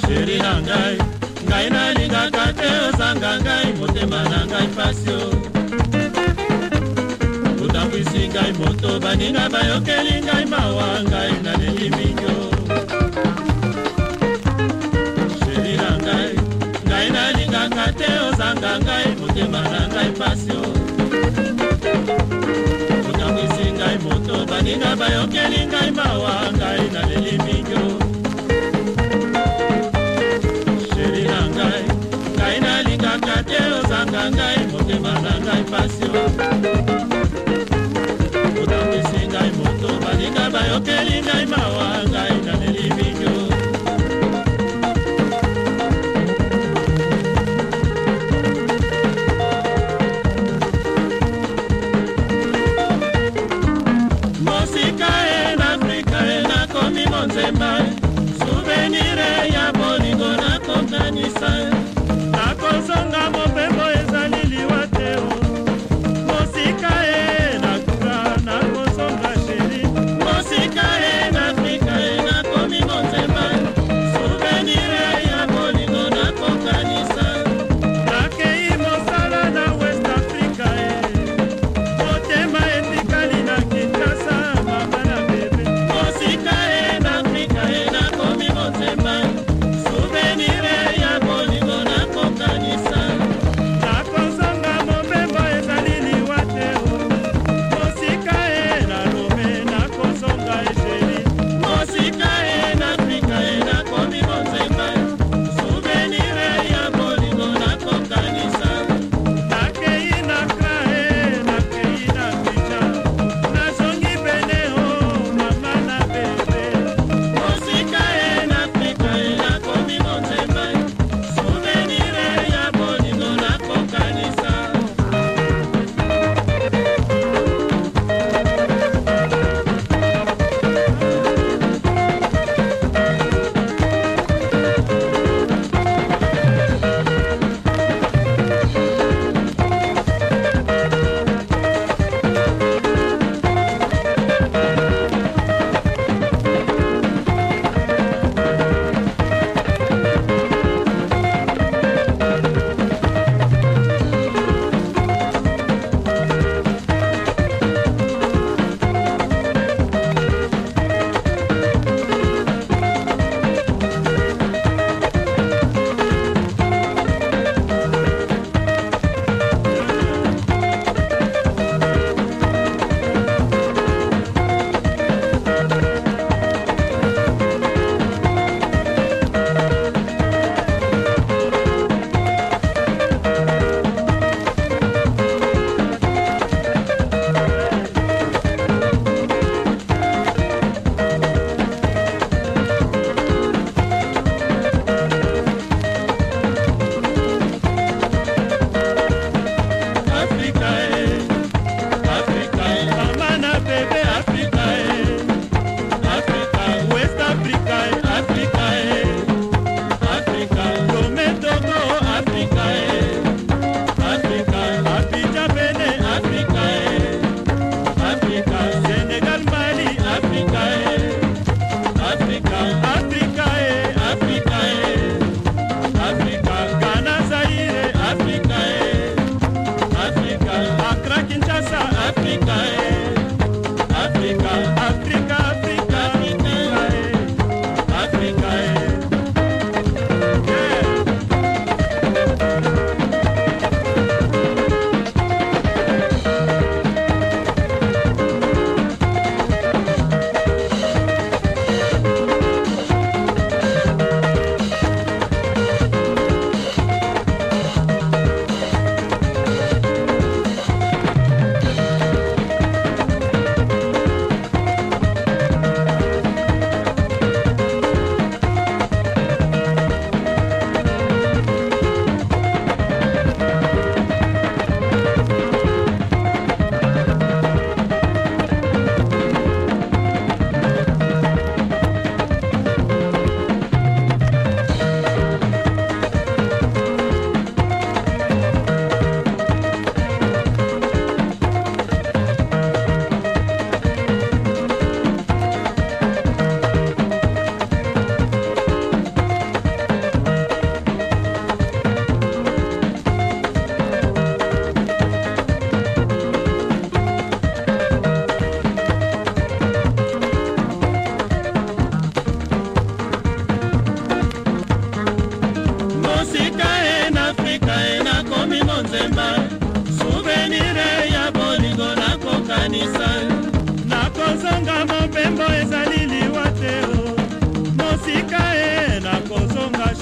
sheri na ngai ngai nalingaka te ozanga ngai motema na ngai pasi otambwisi ngai moto baninga bayokeli ngai mawa ngai naleli mingi motema na ngai e pasi o okamwisi ngai moto baninga bayokeli ngai mawa ngai naleli mingi o sheri na ngai ngai nalingaka te ozanga ngai motema na ngai pasi o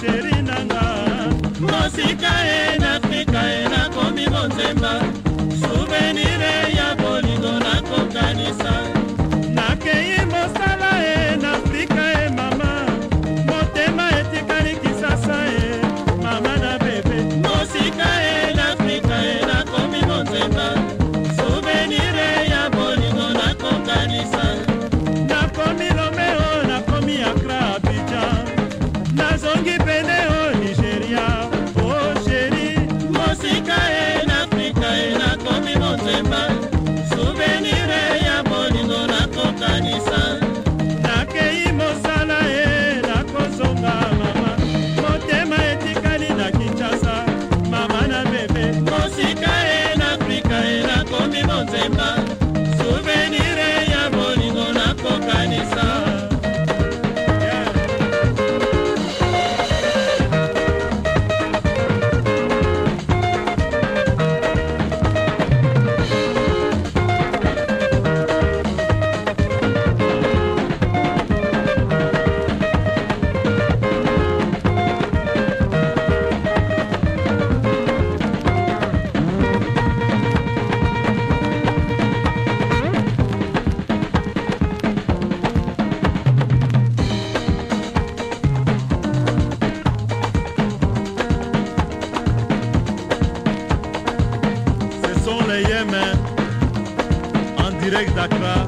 sheri nanga mosika e take that crown.